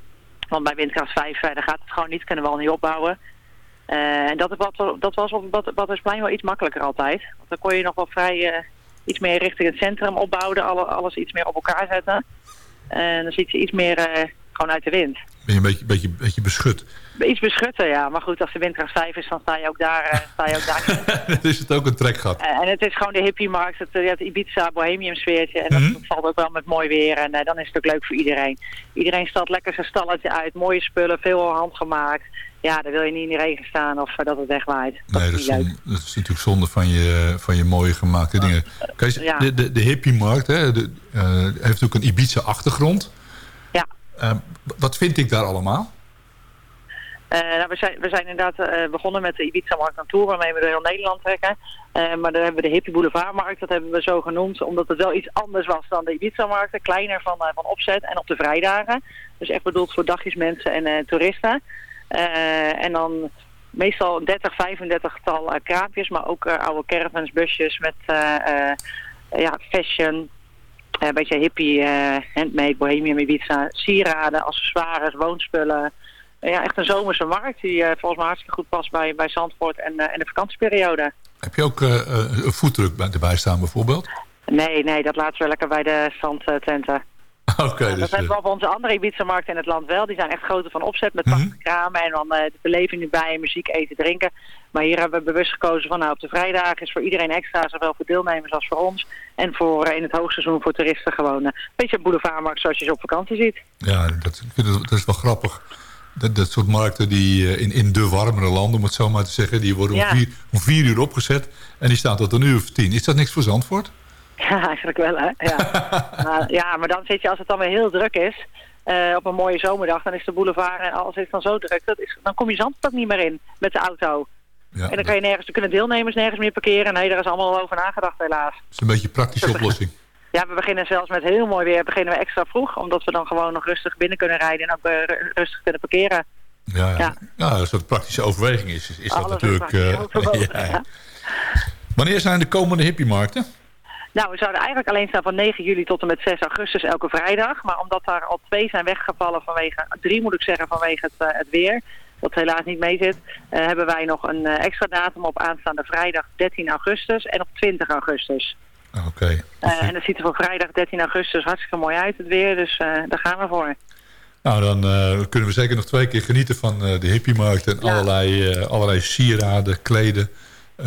Want bij windkracht 5, eh, daar gaat het gewoon niet. Kunnen we al niet opbouwen. Eh, en dat, wat, dat was op het Badhuisplein wel iets makkelijker altijd. Want dan kon je nog wel vrij eh, iets meer richting het centrum opbouwen. Alle, alles iets meer op elkaar zetten. En dan ziet je iets meer eh, gewoon uit de wind. Ben je een beetje, beetje, beetje beschut. Iets beschutten, ja. Maar goed, als de windkracht 5 is, dan sta je ook daar. sta je ook daar. Dan is het ook een trekgat. En het is gewoon de hippiemarkt, het, het Ibiza bohemium sfeertje. En dat, Mhm. dat valt ook wel met mooi weer. En dan is het ook leuk voor iedereen. Iedereen stelt lekker zijn stalletje uit. Mooie spullen, veel handgemaakt. Ja, dan wil je niet in de regen staan of eh, dat het wegwaait. Dat Nee, dat is, dat is natuurlijk zonde van je, van je mooie gemaakte dingen. Kijk, Ja. de, de, de hippiemarkt hè, de, eh, heeft ook een Ibiza-achtergrond. Ja. Eh, wat vind ik daar allemaal? Eh, nou, we, zijn, we zijn inderdaad eh, begonnen met de Ibiza Markt aan Tour, waarmee we door heel Nederland trekken. Eh, maar dan hebben we de Hippie Boulevardmarkt, dat hebben we zo genoemd, omdat het wel iets anders was dan de Ibiza Markten. Kleiner van, eh, van opzet en op de vrijdagen. Dus echt bedoeld voor dagjesmensen en eh, toeristen. Eh, en dan meestal 30, 35 tal kraampjes, maar ook eh, oude caravans, busjes met eh, ja, fashion, een beetje hippie, handmade, bohemian Ibiza, sieraden, accessoires, woonspullen. Ja, echt een zomerse markt die volgens mij hartstikke goed past bij, bij Zandvoort en, en de vakantieperiode. Heb je ook een voetdruk bij- erbij staan bijvoorbeeld? Nee, nee, dat laten we lekker bij de strandtenten. Oké, dat dus... hebben eh, we op onze andere Ibiza-markten in het land wel. Die zijn echt groter van opzet met Mhm. 80 kramen en dan eh, de beleving erbij, muziek, eten, drinken. Maar hier hebben we bewust gekozen van nou, op de vrijdagen is voor iedereen extra, zowel voor deelnemers als voor ons. En voor eh, in het hoogseizoen voor toeristen gewoon eh, een beetje een boulevardmarkt zoals je ze op vakantie ziet. Ja, dat, dat is wel grappig. Dat, dat soort markten die in, in de warmere landen, om het zo maar te zeggen... die worden Ja. om, vier, om vier uur opgezet en die staan tot een uur of tien. Is dat niks voor Zandvoort? Ja, eigenlijk wel, hè? Ja, maar, ja, maar dan zit je, als het dan weer heel druk is, eh, op een mooie zomerdag, dan is de boulevard en alles is dan zo druk, dat is, dan kom je ook niet meer in met de auto. Ja, en dan kan je nergens, dan kunnen deelnemers nergens meer parkeren. Nee, daar is allemaal over nagedacht helaas. Dat is een beetje een praktische oplossing. Ja, we beginnen zelfs met heel mooi weer, beginnen we extra vroeg, omdat we dan gewoon nog rustig binnen kunnen rijden en ook ru- rustig kunnen parkeren. Ja, ja. Ja. ja. als dat een praktische overweging is, is, is dat natuurlijk... eh. Wanneer zijn de komende hippiemarkten? Nou, we zouden eigenlijk alleen staan van 9 juli tot en met 6 augustus elke vrijdag. Maar omdat daar al twee zijn weggevallen vanwege, drie moet ik zeggen, vanwege het, eh, het weer, dat helaas niet mee zit, eh, hebben wij nog een eh, extra datum op aanstaande vrijdag 13 augustus en op 20 augustus. Oké. Eh, en dat ziet er voor vrijdag 13 augustus hartstikke mooi uit, het weer, dus daar gaan we voor. Nou, dan kunnen we zeker nog twee keer genieten van de hippiemarkt... en allerlei, allerlei sieraden, kleden,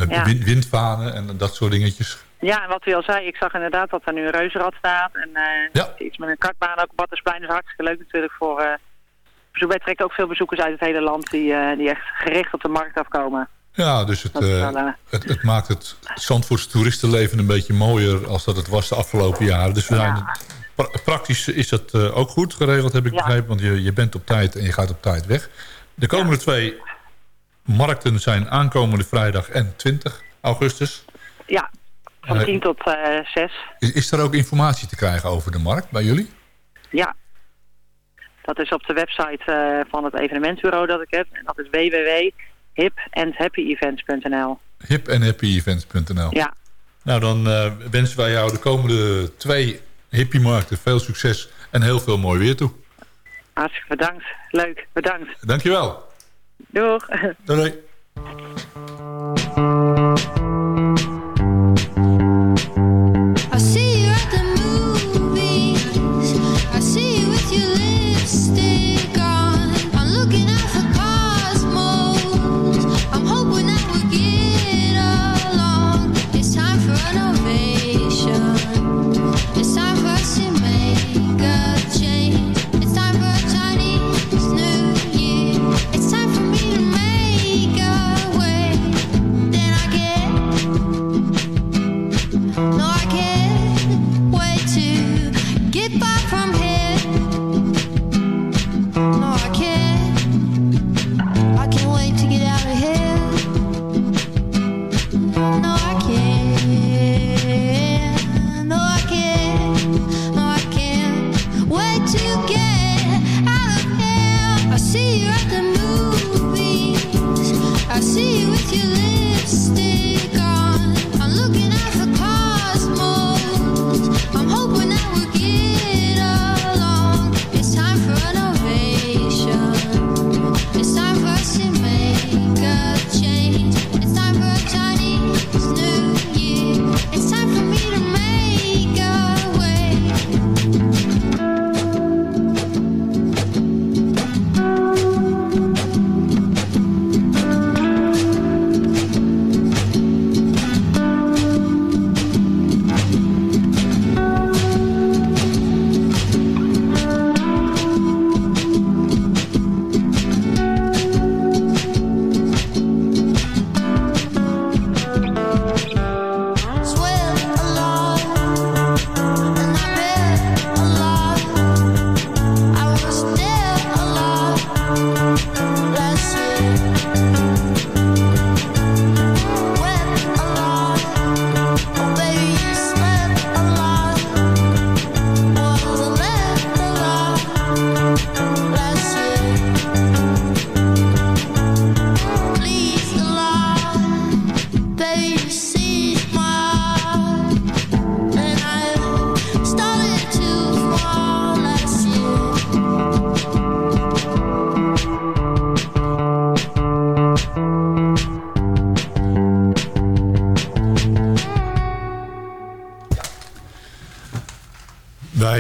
Ja. wind- windvanen en dat soort dingetjes. Ja, en wat u al zei, ik zag inderdaad dat er nu een reuzenrad staat. En eh, iets met een kartbaan ook Battersplein is hartstikke leuk natuurlijk voor... bezoek. Wij trekken ook veel bezoekers uit het hele land die, eh, die echt gericht op de markt afkomen. Ja, dus het, eh, wel, het, het maakt het Zandvoortse toeristenleven een beetje mooier... als dat het was de afgelopen jaren. Dus we zijn pra- praktisch is dat ook goed geregeld, heb ik Ja. begrepen. Want je, je bent op tijd en je gaat op tijd weg. De komende twee markten zijn aankomende vrijdag en 20 augustus. Ja, van Eh, 10 tot eh 6. Is, is er ook informatie te krijgen over de markt bij jullie? Ja. Dat is op de website eh, van het evenementbureau dat ik heb. En dat is www.hipandhappyevents.nl hip en happyevents.nl Ja, Nou, dan eh, wensen wij jou de komende twee hippiemarkten veel succes en heel veel mooi weer toe. hartstikke bedankt. Leuk, bedankt. Dankjewel. Doeg. Doei. doei. Thank you. Just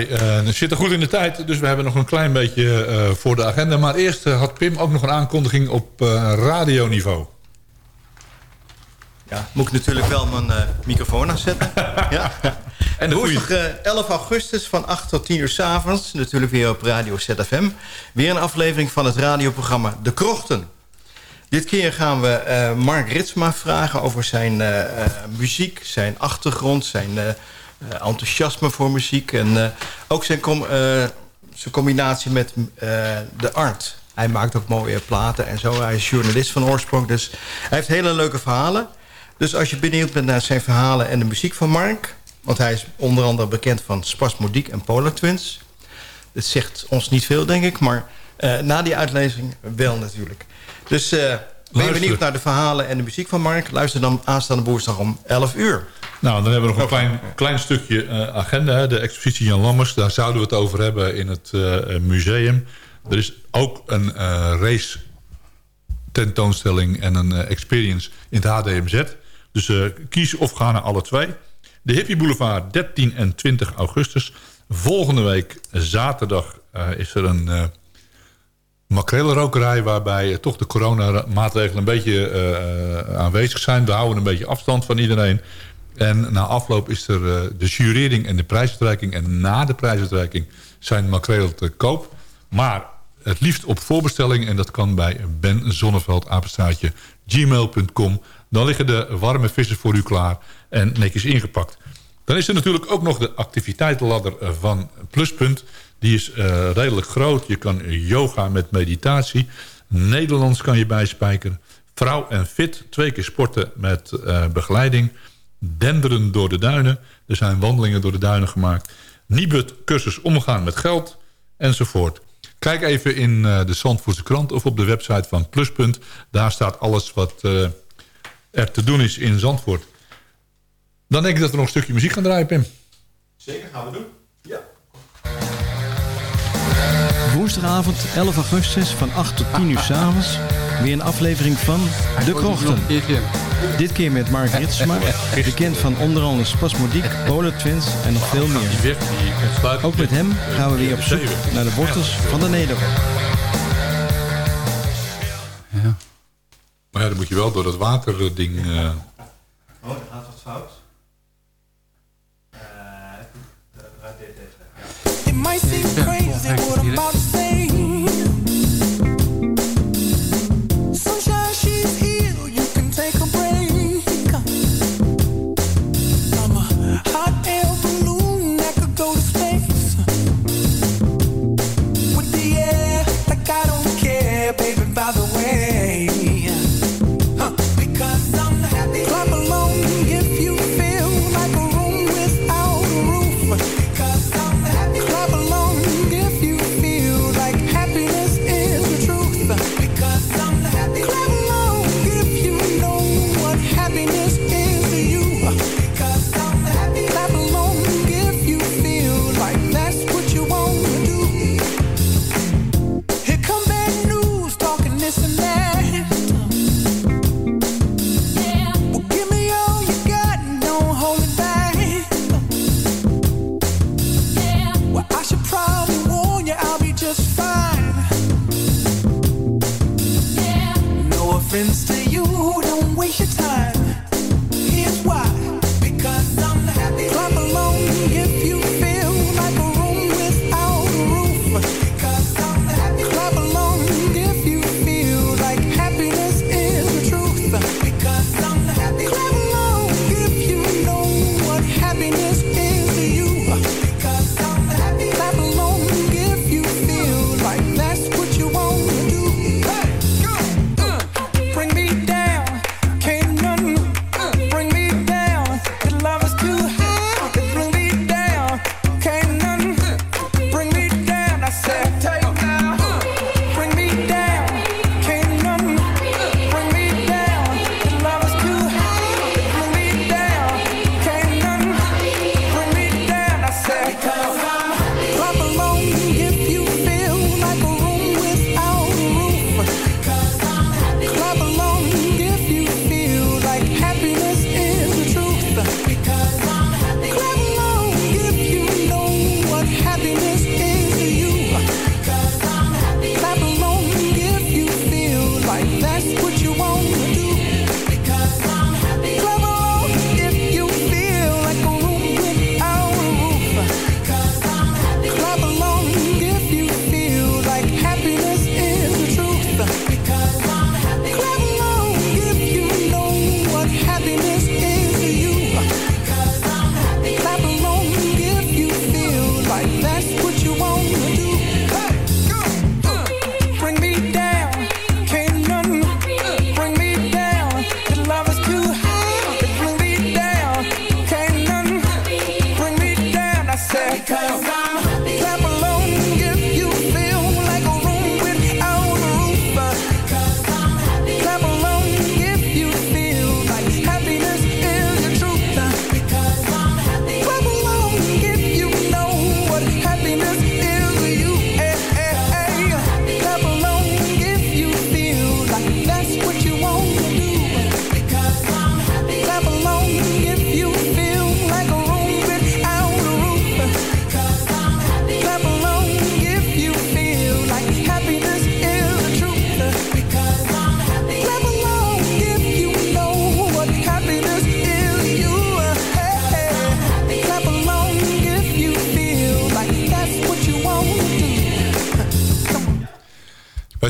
Wij eh, zitten goed in de tijd, dus we hebben nog een klein beetje eh, voor de agenda. Maar eerst eh, had Pim ook nog een aankondiging op radioniveau. Ja, moet ik natuurlijk wel mijn microfoon aanzetten. ja. En Woensdag eh, 11 augustus van 8 tot 10 uur s'avonds. Natuurlijk weer op Radio ZFM. Weer een aflevering van het radioprogramma De Krochten. Dit keer gaan we Mark Ritsma vragen over zijn muziek, zijn achtergrond, zijn enthousiasme voor muziek. En eh, ook zijn, com- eh, zijn combinatie met eh, de art. Hij maakt ook mooie platen en zo. Hij is journalist van oorsprong, dus hij heeft hele leuke verhalen. Dus als je benieuwd bent naar zijn verhalen en de muziek van Mark... want hij is onder andere bekend van Spasmodiek en Polar Twins... het zegt ons niet veel, denk ik, maar eh, na die uitlezing wel natuurlijk. Dus eh, ben je benieuwd naar de verhalen en de muziek van Mark? Luister dan aanstaande woensdag om 11 uur. Nou, dan hebben we nog een klein, klein stukje eh, agenda. De expositie Jan Lammers, daar zouden we het over hebben in het eh, museum. Er is ook een eh, race tentoonstelling en een eh, experience in het HDMZ. Dus eh, kies of ga naar alle twee. De Hippie Boulevard 13 en 20 augustus. Volgende week zaterdag eh, is er een eh makreelrokerij... waarbij eh, toch de coronamaatregelen een beetje eh, eh, aanwezig zijn. We houden een beetje afstand van iedereen. En na afloop is er eh, de jurering en de prijsuitreiking. En na de prijsuitreiking zijn makreel te koop. Maar het liefst op voorbestelling. En dat kan bij Ben Zonneveld, gmail.com. Dan liggen de warme vissen voor u klaar en netjes ingepakt. Dan is er natuurlijk ook nog de activiteitenladder eh, van Pluspunt. Die is eh, redelijk groot. Je kan yoga met meditatie. Nederlands kan je bijspijkeren. Vrouw en fit, twee keer sporten met begeleiding denderen door de duinen. Er zijn wandelingen door de duinen gemaakt. Nibud cursus omgaan met geld enzovoort. Kijk even in eh, de Zandvoortse krant of op de website van Pluspunt. Daar staat alles wat eh, er te doen is in Zandvoort. Dan denk ik dat we nog een stukje muziek gaan draaien, Pim. Zeker, gaan we doen. Ja. Woensdagavond 11 augustus van 8 tot 10 uur s'avonds... avonds eh, weer een aflevering van De dus Krochten. Dit keer met Mark Ritsma, bekend van onder andere Spasmodiek, Polar Twins en nog veel meer. Ook met hem gaan we weer op zoek naar de borstels van de Nederland. Ja. Maar ja, dan moet je wel door dat waterding... Uh... Oh, er gaat wat fout. Uh, dit, ja. It might seem crazy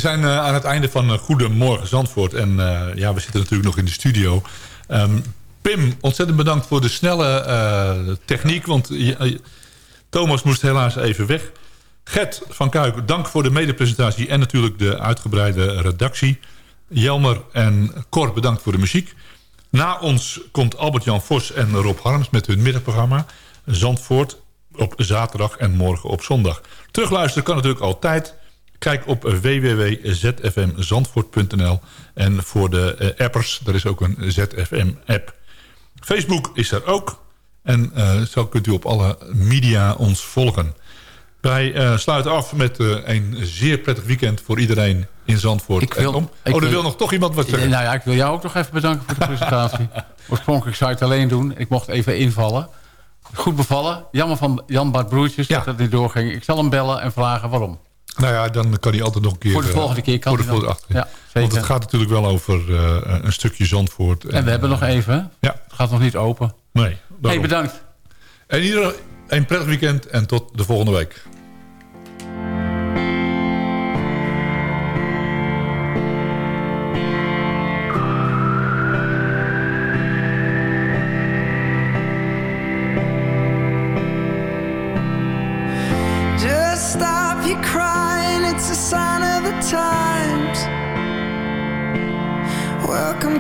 zijn eh, aan het einde van eh, Goedemorgen Zandvoort. En eh, ja, we zitten natuurlijk nog in de studio. Ehm, Pim, ontzettend bedankt voor de snelle techniek. Want Thomas moest helaas even weg. Gert van Kuik, dank voor de medepresentatie en natuurlijk de uitgebreide redactie. Jelmer en Cor, bedankt voor de muziek. Na ons komt Albert-Jan Vos en Rob Harms met hun middagprogramma Zandvoort op zaterdag en morgen op zondag. Terugluisteren kan natuurlijk altijd Kijk op www.zfmzandvoort.nl en voor de eh, appers, er is ook een ZFM-app. Facebook is er ook en eh, zo kunt u op alle media ons volgen. Wij eh, sluiten af met een zeer prettig weekend voor iedereen in Zandvoort. Ik wil- om- oh, er wil- wil nog toch iemand wat zeggen. Nou ja, ik wil jou ook nog even bedanken voor de presentatie. Oorspronkelijk zou ik het alleen doen. Ik mocht even invallen. Goed bevallen. Jammer van Jan Bart Broertjes dat het niet doorging. Ik zal hem bellen en vragen waarom. Nou ja, dan kan hij altijd nog een keer... Voor de eh, volgende keer kan voor de volgende achterin. Ja, zeker. Want het gaat natuurlijk wel over eh, een stukje Zandvoort. En we hebben nog even. hè? Ja. Het gaat nog niet open. Nee, Hey, bedankt. En iedereen een prettig weekend en tot de volgende week.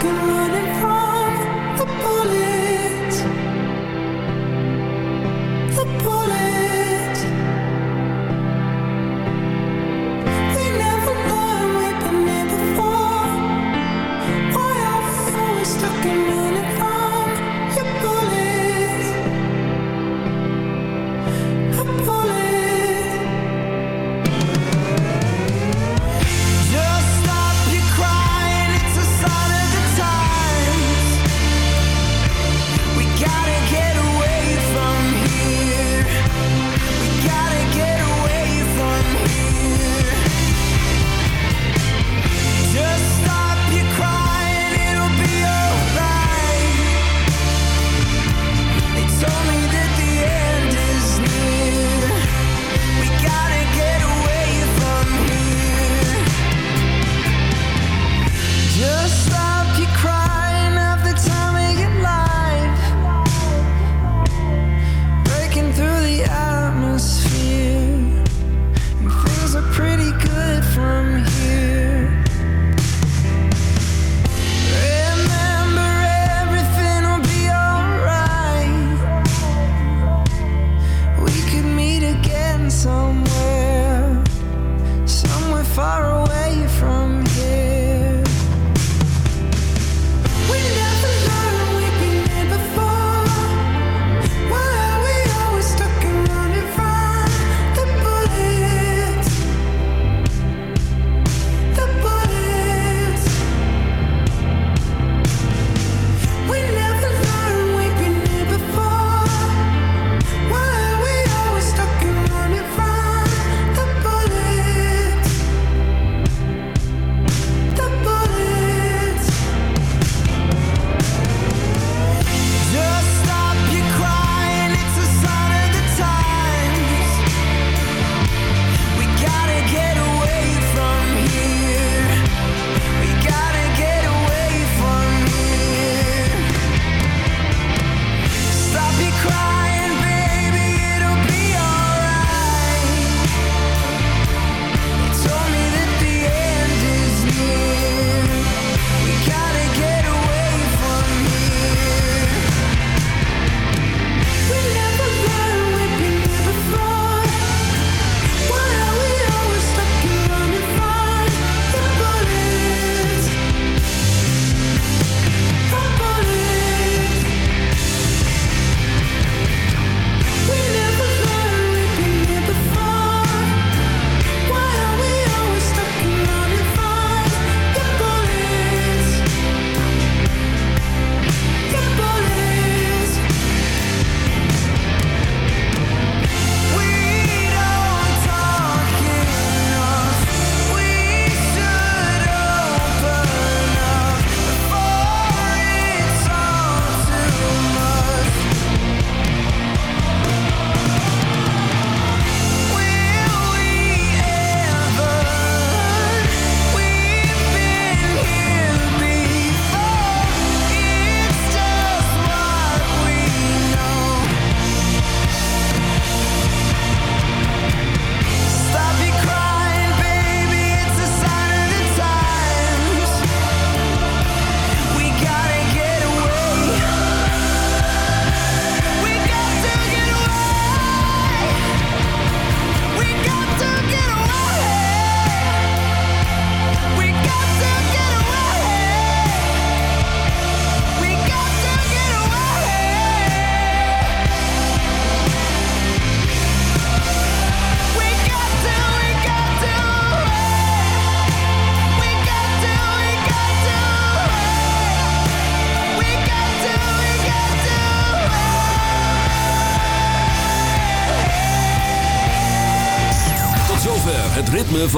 Can morning.